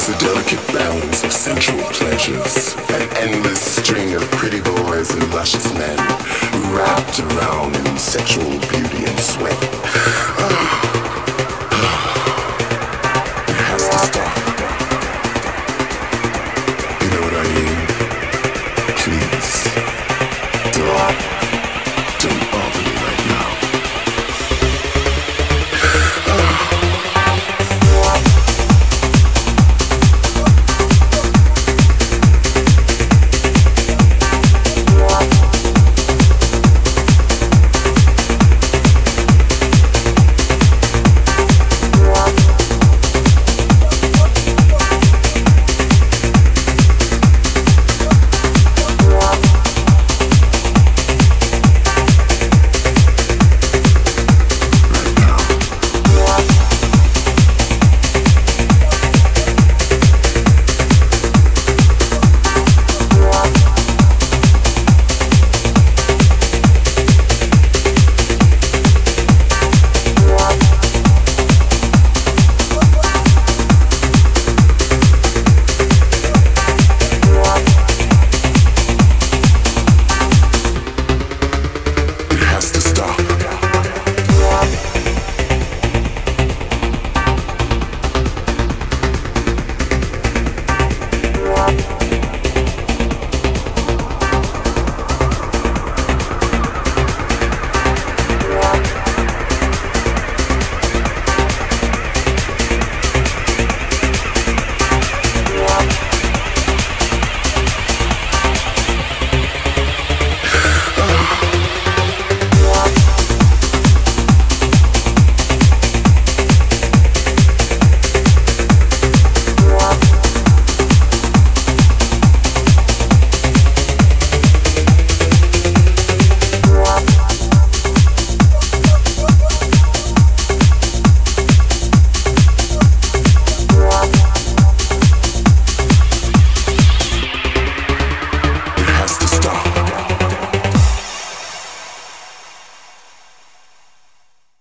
is a delicate balance of sensual pleasures, an endless string of pretty boys and luscious men wrapped around in sexual beauty and sweat.